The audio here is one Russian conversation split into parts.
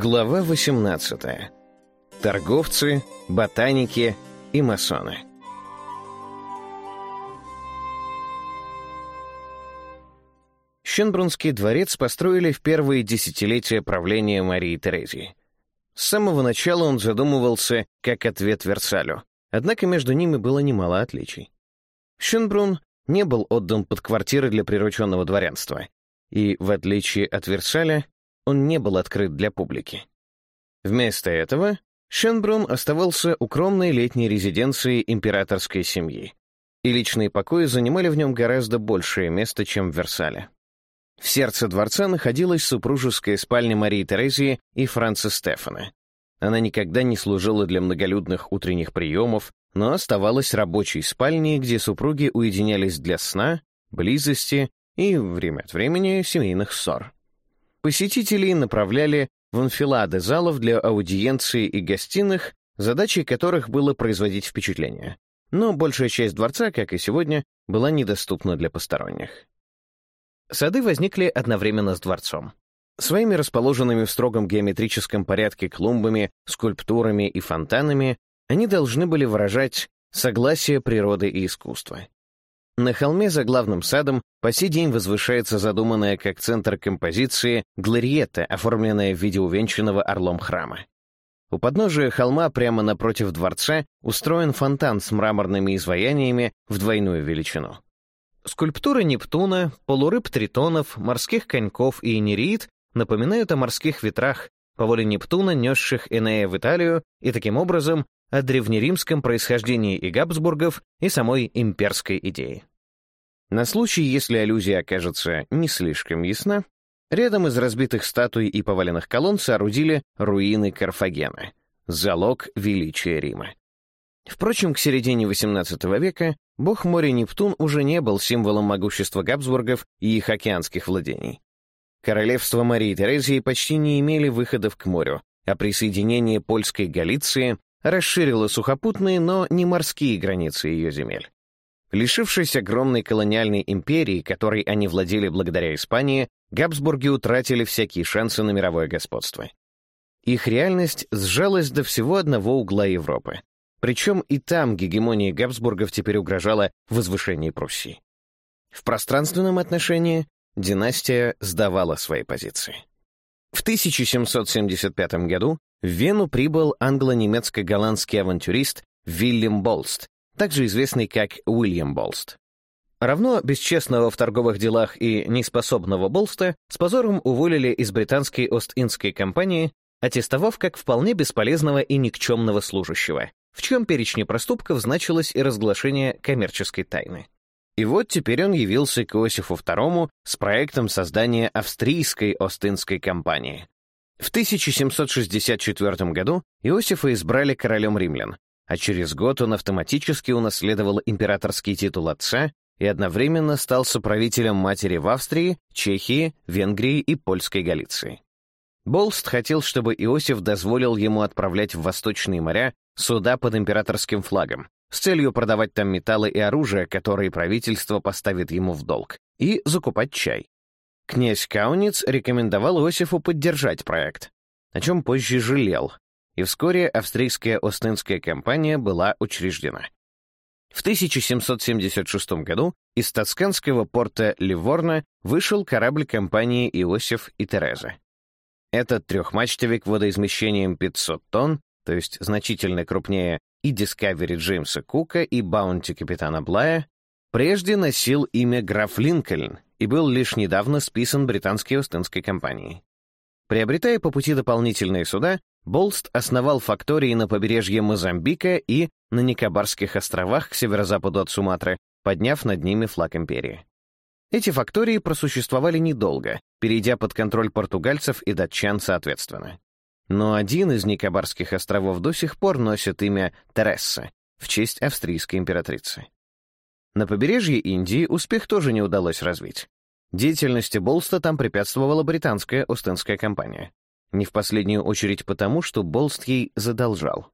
Глава 18. Торговцы, ботаники и масоны. Щенбрунский дворец построили в первые десятилетия правления Марии Терезии. С самого начала он задумывался как ответ Версалю, однако между ними было немало отличий. Щенбрун не был отдан под квартиры для прирученного дворянства, и, в отличие от Версаля, он не был открыт для публики. Вместо этого Шенбрун оставался укромной летней резиденцией императорской семьи, и личные покои занимали в нем гораздо большее место, чем в Версале. В сердце дворца находилась супружеская спальня Марии Терезии и Франца Стефана. Она никогда не служила для многолюдных утренних приемов, но оставалась рабочей спальней, где супруги уединялись для сна, близости и, время от времени, семейных ссор. Посетителей направляли в анфилады залов для аудиенции и гостиных, задачей которых было производить впечатление. Но большая часть дворца, как и сегодня, была недоступна для посторонних. Сады возникли одновременно с дворцом. Своими расположенными в строгом геометрическом порядке клумбами, скульптурами и фонтанами они должны были выражать согласие природы и искусства. На холме за главным садом по сей день возвышается задуманная как центр композиции Глориета, оформленная в виде увенчанного орлом храма. У подножия холма прямо напротив дворца устроен фонтан с мраморными изваяниями в двойную величину. Скульптуры Нептуна, полурыб тритонов, морских коньков и энериит напоминают о морских ветрах, по воле Нептуна, несших Энея в Италию, и таким образом о древнеримском происхождении и Габсбургов, и самой имперской идеи. На случай, если аллюзия окажется не слишком ясна, рядом из разбитых статуй и поваленных колонн соорудили руины Карфагена — залог величия Рима. Впрочем, к середине XVIII века бог моря Нептун уже не был символом могущества Габсбургов и их океанских владений. Королевства Марии Терезии почти не имели выходов к морю, а присоединение польской Галиции расширило сухопутные, но не морские границы ее земель. Лишившись огромной колониальной империи, которой они владели благодаря Испании, Габсбурги утратили всякие шансы на мировое господство. Их реальность сжалась до всего одного угла Европы. Причем и там гегемония Габсбургов теперь угрожала возвышении Пруссии. В пространственном отношении династия сдавала свои позиции. В 1775 году в Вену прибыл англо-немецко-голландский авантюрист Вильям Болст, также известный как Уильям Болст. Равно бесчестного в торговых делах и неспособного Болста с позором уволили из британской Ост-Индской компании, аттестовав как вполне бесполезного и никчемного служащего, в чем перечне проступков значилось и разглашение коммерческой тайны. И вот теперь он явился к Иосифу II с проектом создания австрийской Остинской компании. В 1764 году Иосифа избрали королем римлян, а через год он автоматически унаследовал императорский титул отца и одновременно стал соправителем матери в Австрии, Чехии, Венгрии и Польской Галиции. Болст хотел, чтобы Иосиф дозволил ему отправлять в Восточные моря суда под императорским флагом, с целью продавать там металлы и оружие, которые правительство поставит ему в долг, и закупать чай. Князь Кауниц рекомендовал Иосифу поддержать проект, о чем позже жалел, и вскоре австрийская Остинская компания была учреждена. В 1776 году из тосканского порта Ливорно вышел корабль компании «Иосиф и Тереза». Этот трехмачтовик водоизмещением 500 тонн, то есть значительно крупнее и Discovery Джеймса Кука, и Баунти капитана Блая, прежде носил имя граф Линкольн и был лишь недавно списан британской Остинской компанией. Приобретая по пути дополнительные суда, Болст основал фактории на побережье Мозамбика и на Никобарских островах к северо-западу от Суматры, подняв над ними флаг империи. Эти фактории просуществовали недолго, перейдя под контроль португальцев и датчан соответственно. Но один из Никобарских островов до сих пор носит имя Тересса в честь австрийской императрицы. На побережье Индии успех тоже не удалось развить. Деятельности Болста там препятствовала британская Остинская компания. Не в последнюю очередь потому, что Болст ей задолжал.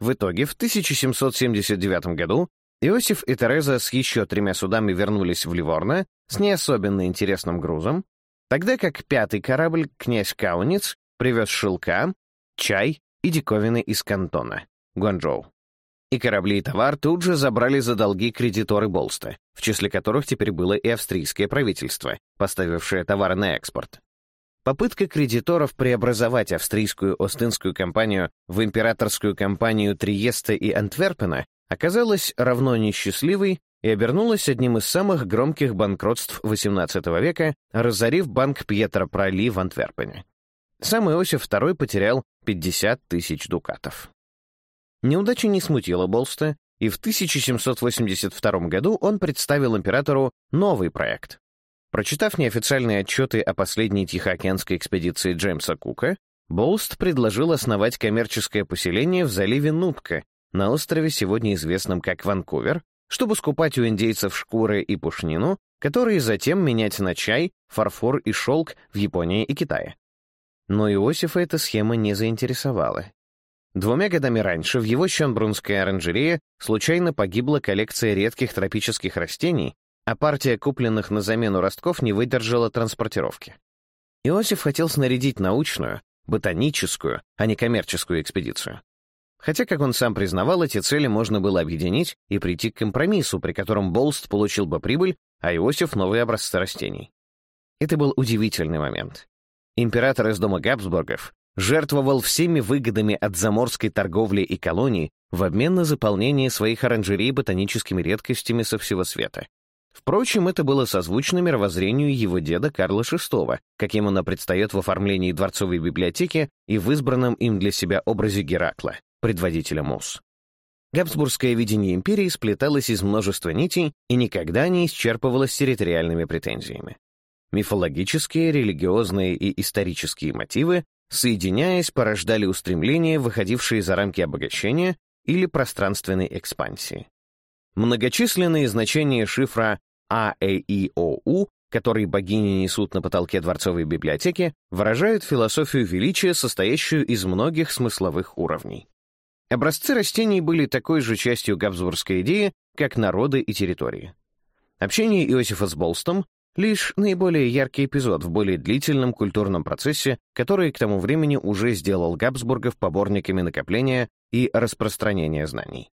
В итоге, в 1779 году Иосиф и Тереза с еще тремя судами вернулись в Ливорно с не особенно интересным грузом, тогда как пятый корабль «Князь Кауниц» привез шелка, чай и диковины из Кантона, Гуанчжоу. И корабли и товар тут же забрали за долги кредиторы Болста, в числе которых теперь было и австрийское правительство, поставившее товары на экспорт. Попытка кредиторов преобразовать австрийскую Остинскую компанию в императорскую компанию Триеста и Антверпена оказалась равно несчастливой и обернулась одним из самых громких банкротств XVIII века, разорив банк Пьетро Проли в Антверпене. Сам Иосиф II потерял 50 тысяч дукатов. Неудача не смутила Болста, и в 1782 году он представил императору новый проект Прочитав неофициальные отчеты о последней Тихоокеанской экспедиции Джеймса Кука, Боуст предложил основать коммерческое поселение в заливе Нутка, на острове, сегодня известном как Ванкувер, чтобы скупать у индейцев шкуры и пушнину, которые затем менять на чай, фарфор и шелк в Японии и Китае. Но Иосифа эта схема не заинтересовала. Двумя годами раньше в его Щенбрунской оранжерее случайно погибла коллекция редких тропических растений, а партия купленных на замену ростков не выдержала транспортировки. Иосиф хотел снарядить научную, ботаническую, а не коммерческую экспедицию. Хотя, как он сам признавал, эти цели можно было объединить и прийти к компромиссу, при котором Болст получил бы прибыль, а Иосиф — новые образцы растений. Это был удивительный момент. Император из дома Габсбургов жертвовал всеми выгодами от заморской торговли и колоний в обмен на заполнение своих оранжерей ботаническими редкостями со всего света. Впрочем, это было созвучно мировоззрению его деда Карла VI, каким она предстает в оформлении дворцовой библиотеки и в избранном им для себя образе Геракла, предводителя Мус. Габсбургское видение империи сплеталось из множества нитей и никогда не исчерпывалось территориальными претензиями. Мифологические, религиозные и исторические мотивы, соединяясь, порождали устремления, выходившие за рамки обогащения или пространственной экспансии. Многочисленные значения шифра а, Э, И, О, У, которые богини несут на потолке дворцовой библиотеки, выражают философию величия, состоящую из многих смысловых уровней. Образцы растений были такой же частью габсбургской идеи, как народы и территории. Общение Иосифа с Болстом — лишь наиболее яркий эпизод в более длительном культурном процессе, который к тому времени уже сделал Габсбургов поборниками накопления и распространения знаний.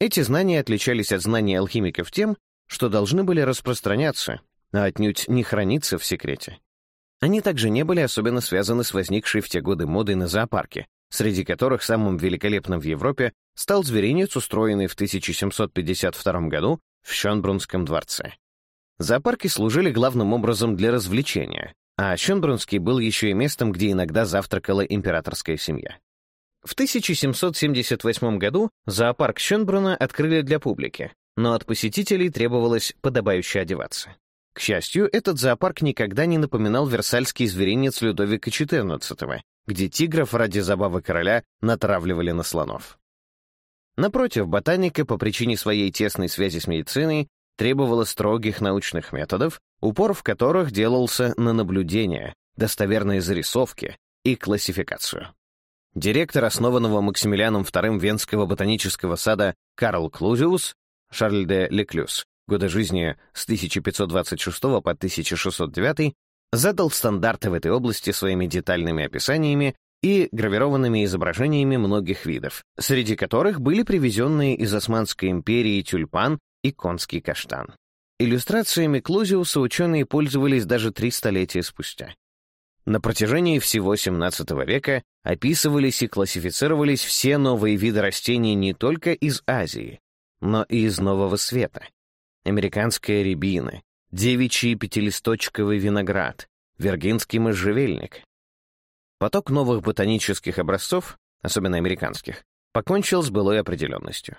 Эти знания отличались от знаний алхимиков тем, что должны были распространяться, а отнюдь не храниться в секрете. Они также не были особенно связаны с возникшей в те годы модой на зоопарки, среди которых самым великолепным в Европе стал зверинец, устроенный в 1752 году в Шенбрунском дворце. Зоопарки служили главным образом для развлечения, а Шенбрунский был еще и местом, где иногда завтракала императорская семья. В 1778 году зоопарк Шенбруна открыли для публики, но от посетителей требовалось подобающе одеваться. К счастью, этот зоопарк никогда не напоминал Версальский зверинец Людовика XIV, где тигров ради забавы короля натравливали на слонов. Напротив, ботаника по причине своей тесной связи с медициной требовала строгих научных методов, упор в которых делался на наблюдения, достоверные зарисовки и классификацию. Директор основанного Максимилианом II Венского ботанического сада Карл Клузиус Шарль де Леклюс, годы жизни с 1526 по 1609, задал стандарты в этой области своими детальными описаниями и гравированными изображениями многих видов, среди которых были привезенные из Османской империи тюльпан и конский каштан. Иллюстрациями Клузиуса ученые пользовались даже три столетия спустя. На протяжении всего XVII века описывались и классифицировались все новые виды растений не только из Азии, но и из нового света. Американская рябина, девичий пятилисточковый виноград, вергинский можжевельник. Поток новых ботанических образцов, особенно американских, покончил с былой определенностью.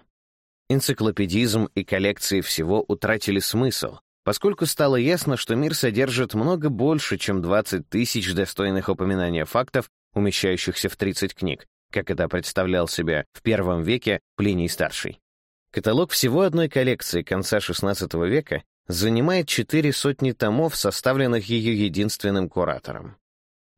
Энциклопедизм и коллекции всего утратили смысл, поскольку стало ясно, что мир содержит много больше, чем 20 тысяч достойных упоминания фактов, умещающихся в 30 книг, как это представлял себя в первом веке Плиний-старший. Каталог всего одной коллекции конца XVI века занимает четыре сотни томов, составленных ее единственным куратором.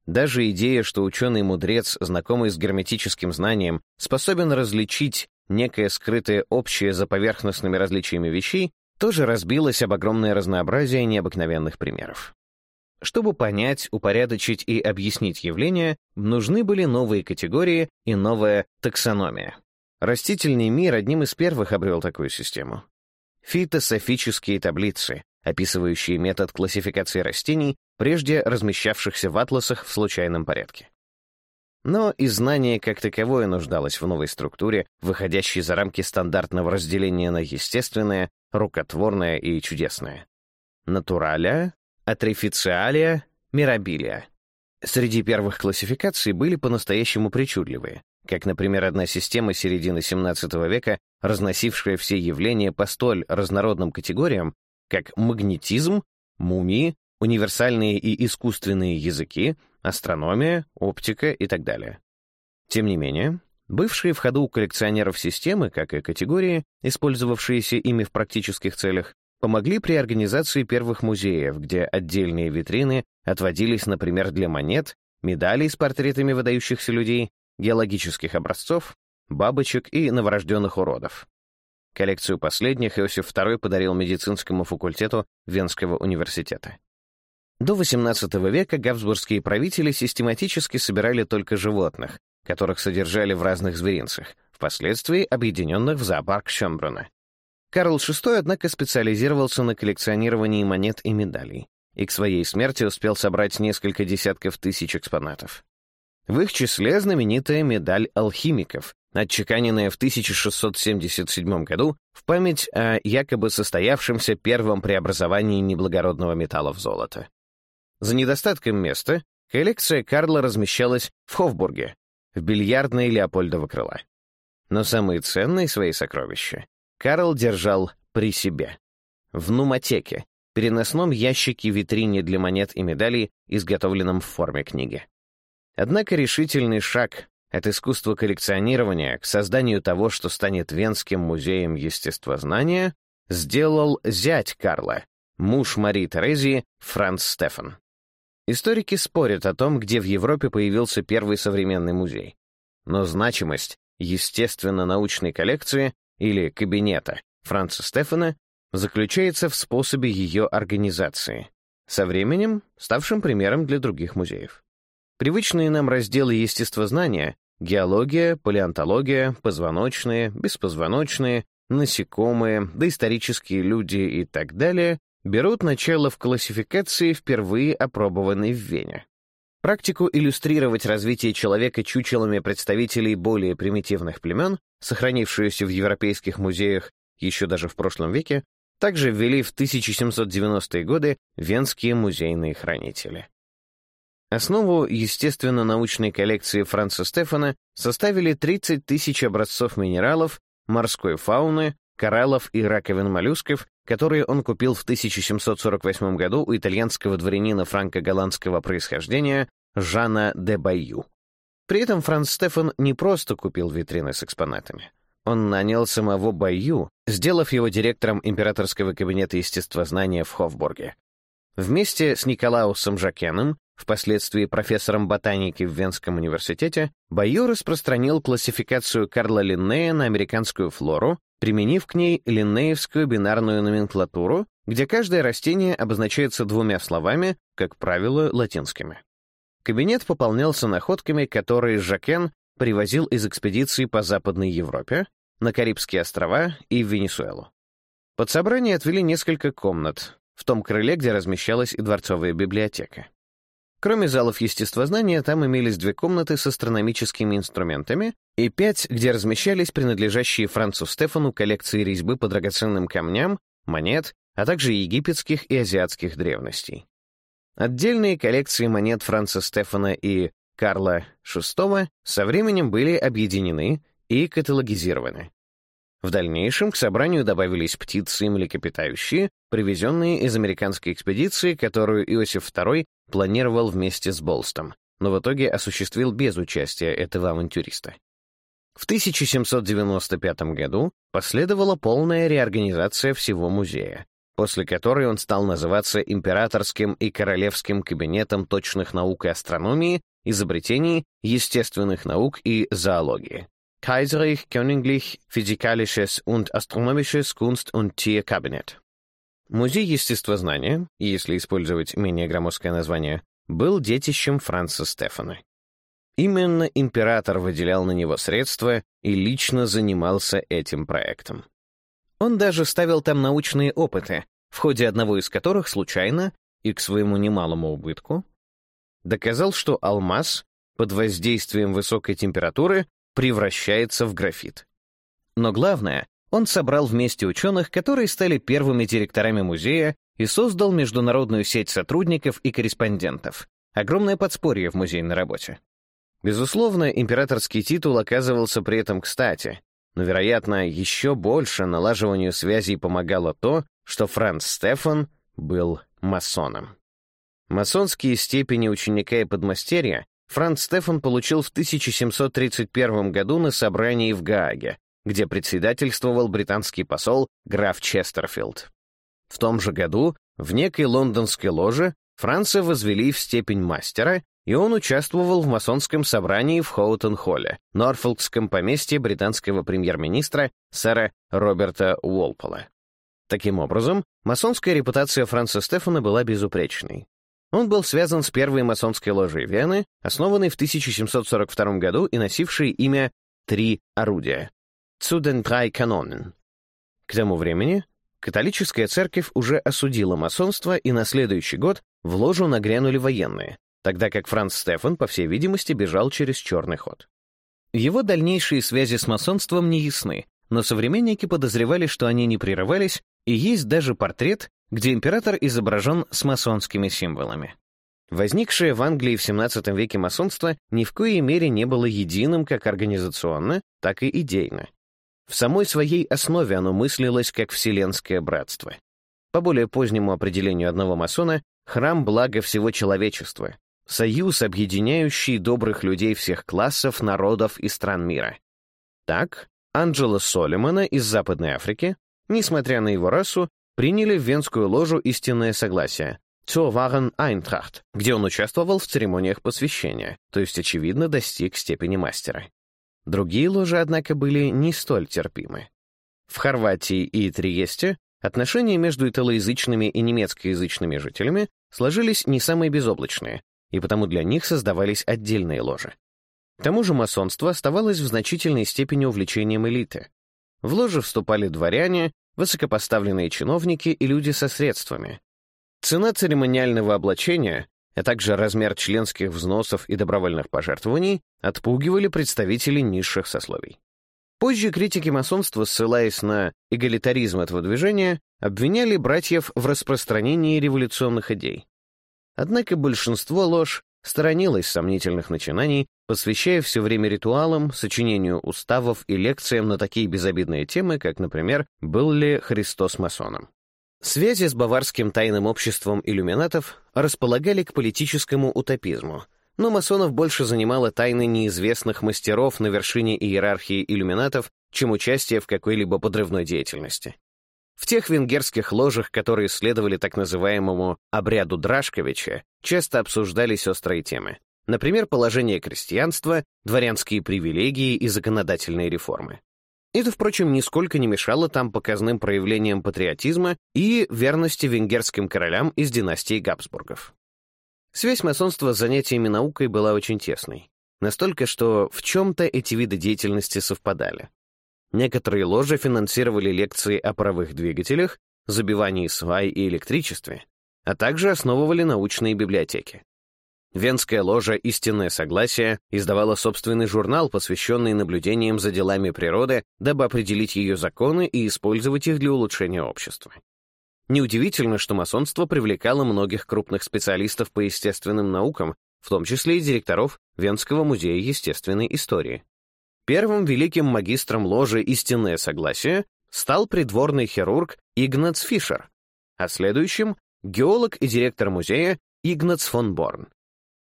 Даже идея, что ученый-мудрец, знакомый с герметическим знанием, способен различить некое скрытое общее за поверхностными различиями вещей, тоже разбилась об огромное разнообразие необыкновенных примеров. Чтобы понять, упорядочить и объяснить явления, нужны были новые категории и новая таксономия. Растительный мир одним из первых обрел такую систему. Фитософические таблицы, описывающие метод классификации растений, прежде размещавшихся в атласах в случайном порядке. Но и знание как таковое нуждалось в новой структуре, выходящей за рамки стандартного разделения на естественное, рукотворное и чудесное. Натураля, атрифициалия, мирабилия. Среди первых классификаций были по-настоящему причудливые, как, например, одна система середины XVII века, разносившая все явления по столь разнородным категориям, как магнетизм, мумии, универсальные и искусственные языки, астрономия, оптика и так далее. Тем не менее, бывшие в ходу у коллекционеров системы, как и категории, использовавшиеся ими в практических целях, помогли при организации первых музеев, где отдельные витрины отводились, например, для монет, медалей с портретами выдающихся людей геологических образцов, бабочек и новорожденных уродов. Коллекцию последних Иосиф II подарил медицинскому факультету Венского университета. До XVIII века габсбургские правители систематически собирали только животных, которых содержали в разных зверинцах, впоследствии объединенных в зоопарк Шембруна. Карл VI, однако, специализировался на коллекционировании монет и медалей, и к своей смерти успел собрать несколько десятков тысяч экспонатов. В их числе знаменитая медаль алхимиков, отчеканенная в 1677 году в память о якобы состоявшемся первом преобразовании неблагородного металла в золото. За недостатком места коллекция Карла размещалась в Хофбурге, в бильярдной Леопольдова крыла. Но самые ценные свои сокровища Карл держал при себе. В нуматеке, переносном ящике-витрине для монет и медалей, изготовленном в форме книги. Однако решительный шаг от искусства коллекционирования к созданию того, что станет Венским музеем естествознания, сделал зять Карла, муж Мари Терезии, Франц Стефан. Историки спорят о том, где в Европе появился первый современный музей. Но значимость естественно-научной коллекции или кабинета Франца Стефана заключается в способе ее организации, со временем ставшим примером для других музеев. Привычные нам разделы естествознания — геология, палеонтология, позвоночные, беспозвоночные, насекомые, доисторические люди и так далее — берут начало в классификации, впервые опробованной в Вене. Практику иллюстрировать развитие человека чучелами представителей более примитивных племен, сохранившуюся в европейских музеях еще даже в прошлом веке, также ввели в 1790-е годы венские музейные хранители. Основу естественно-научной коллекции Франца Стефана составили 30 тысяч образцов минералов, морской фауны, кораллов и раковин моллюсков, которые он купил в 1748 году у итальянского дворянина франко-голландского происхождения Жана де Байю. При этом Франц Стефан не просто купил витрины с экспонатами. Он нанял самого Байю, сделав его директором императорского кабинета естествознания в Хофбурге. Вместе с Николаусом Жакеном Впоследствии профессором ботаники в Венском университете, Байо распространил классификацию Карла Линнея на американскую флору, применив к ней линнеевскую бинарную номенклатуру, где каждое растение обозначается двумя словами, как правило, латинскими. Кабинет пополнялся находками, которые Жакен привозил из экспедиции по Западной Европе, на Карибские острова и в Венесуэлу. Под собрание отвели несколько комнат, в том крыле, где размещалась и дворцовая библиотека. Кроме залов естествознания, там имелись две комнаты с астрономическими инструментами и пять, где размещались принадлежащие Францу Стефану коллекции резьбы по драгоценным камням, монет, а также египетских и азиатских древностей. Отдельные коллекции монет Франца Стефана и Карла VI со временем были объединены и каталогизированы. В дальнейшем к собранию добавились птицы и млекопитающие, привезенные из американской экспедиции, которую Иосиф II планировал вместе с Болстом, но в итоге осуществил без участия этого авантюриста. В 1795 году последовала полная реорганизация всего музея, после которой он стал называться Императорским и Королевским кабинетом точных наук и астрономии, изобретений, естественных наук и зоологии. Kaiserlich Königlich Physikalisches und Astronomisches Kunst- und Tierkabinett. Музей естествознания, если использовать менее громоздкое название, был детищем Франца Стефана. Именно император выделял на него средства и лично занимался этим проектом. Он даже ставил там научные опыты, в ходе одного из которых случайно и к своему немалому убытку доказал, что алмаз под воздействием высокой температуры превращается в графит. Но главное, он собрал вместе ученых, которые стали первыми директорами музея и создал международную сеть сотрудников и корреспондентов. Огромное подспорье в музейной работе. Безусловно, императорский титул оказывался при этом кстати, но, вероятно, еще больше налаживанию связей помогало то, что Франц Стефан был масоном. Масонские степени ученика и подмастерья Франц Стефан получил в 1731 году на собрании в Гааге, где председательствовал британский посол граф Честерфилд. В том же году в некой лондонской ложе Франца возвели в степень мастера, и он участвовал в масонском собрании в Хоутон-Холле, Норфолкском поместье британского премьер-министра сэра Роберта Уолпола. Таким образом, масонская репутация Франца Стефана была безупречной. Он был связан с первой масонской ложей Вены, основанной в 1742 году и носившей имя «Три орудия», Zu den drei Kanonen. К тому времени католическая церковь уже осудила масонство, и на следующий год в ложу нагрянули военные, тогда как Франц Стефан, по всей видимости, бежал через черный ход. Его дальнейшие связи с масонством не ясны, но современники подозревали, что они не прерывались, и есть даже портрет, где император изображен с масонскими символами. Возникшее в Англии в XVII веке масонство ни в коей мере не было единым как организационно, так и идейно. В самой своей основе оно мыслилось как вселенское братство. По более позднему определению одного масона, храм блага всего человечества, союз, объединяющий добрых людей всех классов, народов и стран мира. Так, Анджела Солимана из Западной Африки, несмотря на его расу, приняли в Венскую ложу истинное согласие «Zur waren Eintracht», где он участвовал в церемониях посвящения, то есть, очевидно, достиг степени мастера. Другие ложи, однако, были не столь терпимы. В Хорватии и Триесте отношения между италоязычными и немецкоязычными жителями сложились не самые безоблачные, и потому для них создавались отдельные ложи. К тому же масонство оставалось в значительной степени увлечением элиты. В ложи вступали дворяне, высокопоставленные чиновники и люди со средствами. Цена церемониального облачения а также размер членских взносов и добровольных пожертвований отпугивали представителей низших сословий. Позже критики масонства, ссылаясь на эгалитаризм этого движения, обвиняли братьев в распространении революционных идей. Однако большинство ложь сторонилось сомнительных начинаний, посвящая все время ритуалам, сочинению уставов и лекциям на такие безобидные темы, как, например, «Был ли Христос масоном?». Связи с баварским тайным обществом иллюминатов располагали к политическому утопизму, но масонов больше занимало тайны неизвестных мастеров на вершине иерархии иллюминатов, чем участие в какой-либо подрывной деятельности. В тех венгерских ложах, которые следовали так называемому «обряду Драшковича», часто обсуждались острые темы. Например, положение крестьянства, дворянские привилегии и законодательные реформы. Это, впрочем, нисколько не мешало там показным проявлениям патриотизма и верности венгерским королям из династии Габсбургов. Связь масонства с занятиями наукой была очень тесной. Настолько, что в чем-то эти виды деятельности совпадали. Некоторые ложи финансировали лекции о паровых двигателях, забивании свай и электричестве, а также основывали научные библиотеки. Венская ложа «Истинное согласие» издавала собственный журнал, посвященный наблюдениям за делами природы, дабы определить ее законы и использовать их для улучшения общества. Неудивительно, что масонство привлекало многих крупных специалистов по естественным наукам, в том числе и директоров Венского музея естественной истории. Первым великим магистром ложи «Истинное согласие» стал придворный хирург Игнац Фишер, а следующим — геолог и директор музея Игнац фон Борн.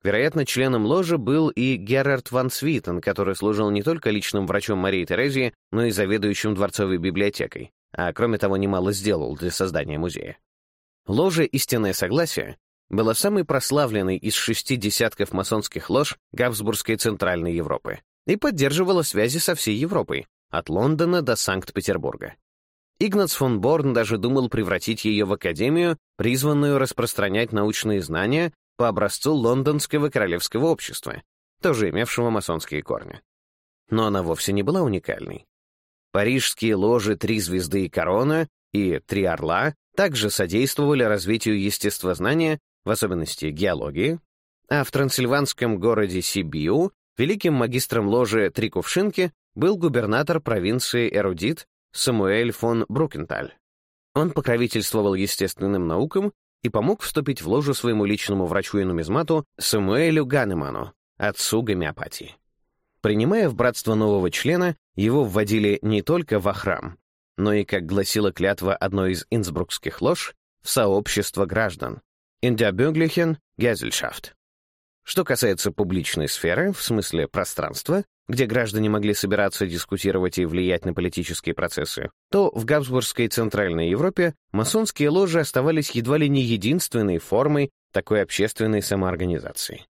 Вероятно, членом ложи был и Герард ван Свитен, который служил не только личным врачом Марии Терезии, но и заведующим дворцовой библиотекой, а кроме того немало сделал для создания музея. Ложа «Истинное согласие» была самой прославленной из шести десятков масонских лож Габсбургской Центральной Европы и поддерживала связи со всей Европой, от Лондона до Санкт-Петербурга. Игнац фон Борн даже думал превратить ее в академию, призванную распространять научные знания по образцу лондонского королевского общества, тоже имевшего масонские корни. Но она вовсе не была уникальной. Парижские ложи «Три звезды и корона» и «Три орла» также содействовали развитию естествознания, в особенности геологии, а в трансильванском городе Сибиу великим магистром ложи «Три кувшинки» был губернатор провинции Эрудит Самуэль фон Брукенталь. Он покровительствовал естественным наукам и помог вступить в ложу своему личному врачу и нумизмату Самуэлю Ганеману, отцу гомеопатии. Принимая в братство нового члена, его вводили не только во храм, но и, как гласила клятва одной из инсбрукских лож, в сообщество граждан, in der. Что касается публичной сферы, в смысле пространства, где граждане могли собираться, дискутировать и влиять на политические процессы, то в Габсбургской Центральной Европе масонские ложи оставались едва ли не единственной формой такой общественной самоорганизации.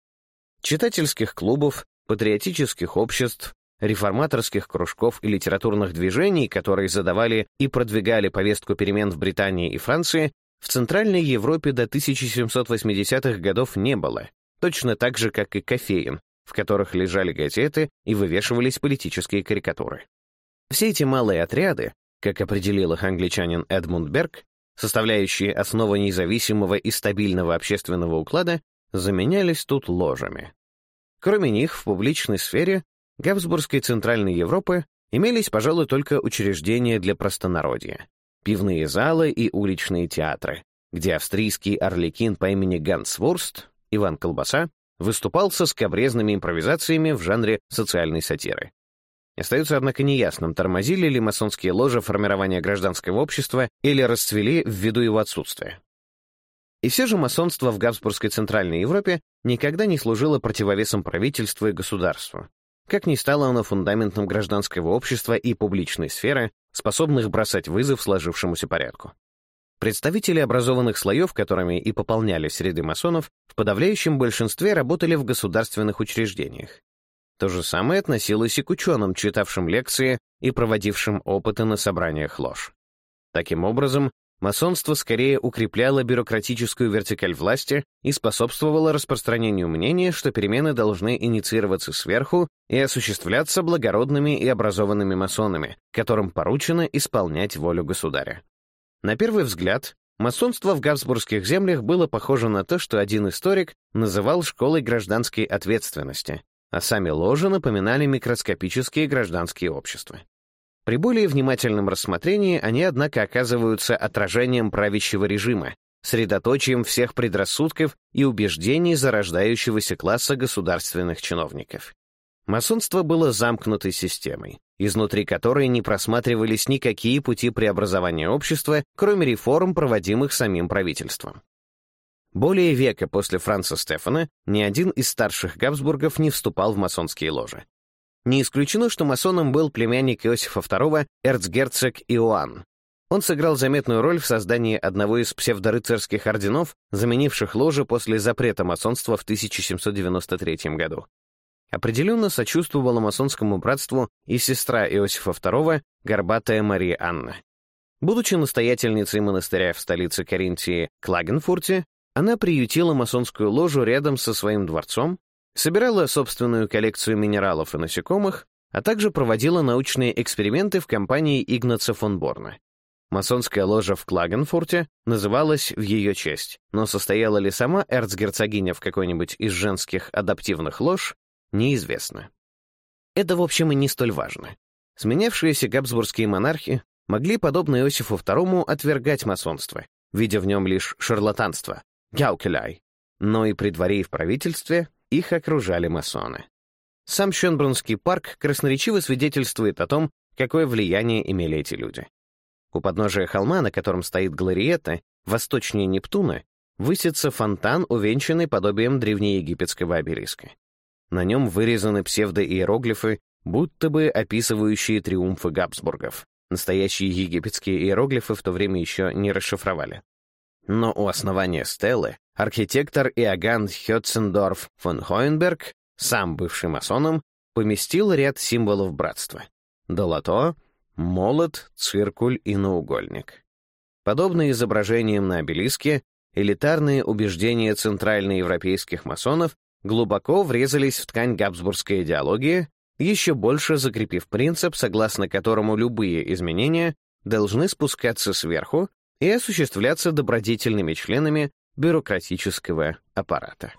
Читательских клубов, патриотических обществ, реформаторских кружков и литературных движений, которые задавали и продвигали повестку перемен в Британии и Франции, в Центральной Европе до 1780-х годов не было, точно так же, как и кофеин, в которых лежали газеты и вывешивались политические карикатуры. Все эти малые отряды, как определил их англичанин Эдмунд Берг, составляющие основу независимого и стабильного общественного уклада, заменялись тут ложами. Кроме них, в публичной сфере Габсбургской Центральной Европы имелись, пожалуй, только учреждения для простонародья, пивные залы и уличные театры, где австрийский орликин по имени Ганс Вурст, Иван Колбаса, выступал со скобрезными импровизациями в жанре социальной сатиры. Остается, однако, неясным, тормозили ли масонские ложи формирования гражданского общества или расцвели ввиду его отсутствия. И все же масонство в Габсбургской Центральной Европе никогда не служило противовесом правительству и государству, как ни стало оно фундаментом гражданского общества и публичной сферы, способных бросать вызов сложившемуся порядку. Представители образованных слоев, которыми и пополнялись среды масонов, в подавляющем большинстве работали в государственных учреждениях. То же самое относилось и к ученым, читавшим лекции и проводившим опыты на собраниях лож. Таким образом, масонство скорее укрепляло бюрократическую вертикаль власти и способствовало распространению мнения, что перемены должны инициироваться сверху и осуществляться благородными и образованными масонами, которым поручено исполнять волю государя. На первый взгляд, масонство в габсбургских землях было похоже на то, что один историк называл школой гражданской ответственности, а сами ложи напоминали микроскопические гражданские общества. При более внимательном рассмотрении они, однако, оказываются отражением правящего режима, средоточием всех предрассудков и убеждений зарождающегося класса государственных чиновников. Масонство было замкнутой системой, изнутри которой не просматривались никакие пути преобразования общества, кроме реформ, проводимых самим правительством. Более века после Франца Стефана ни один из старших Габсбургов не вступал в масонские ложи. Не исключено, что масоном был племянник Иосифа II, эрцгерцог Иоанн. Он сыграл заметную роль в создании одного из псевдорыцарских орденов, заменивших ложи после запрета масонства в 1793 году определенно сочувствовала масонскому братству и сестра Иосифа II, горбатая Мария Анна. Будучи настоятельницей монастыря в столице Каринтии Клагенфурте, она приютила масонскую ложу рядом со своим дворцом, собирала собственную коллекцию минералов и насекомых, а также проводила научные эксперименты в компании Игнаца фон Борна. Масонская ложа в Клагенфурте называлась в ее честь, но состояла ли сама эрцгерцогиня в какой-нибудь из женских адаптивных лож, неизвестно. Это, в общем, и не столь важно. Сменявшиеся габсбургские монархи могли, подобно Иосифу II, отвергать масонство, видя в нем лишь шарлатанство, гяукеляй. Но и при дворе и в правительстве их окружали масоны. Сам Шенбрунский парк красноречиво свидетельствует о том, какое влияние имели эти люди. У подножия холма, на котором стоит Глориета, восточнее Нептуна, высится фонтан, увенчанный подобием древнеегипетского обелиска. На нем вырезаны псевдоиероглифы, будто бы описывающие триумфы Габсбургов. Настоящие египетские иероглифы в то время еще не расшифровали. Но у основания стелы архитектор Иоганн Хетцендорф фон Хоенберг, сам бывший масоном, поместил ряд символов братства. Долото, молот, циркуль и наугольник. Подобные изображениям на обелиске, элитарные убеждения центральноевропейских масонов глубоко врезались в ткань габсбургской идеологии, еще больше закрепив принцип, согласно которому любые изменения должны спускаться сверху и осуществляться добродетельными членами бюрократического аппарата.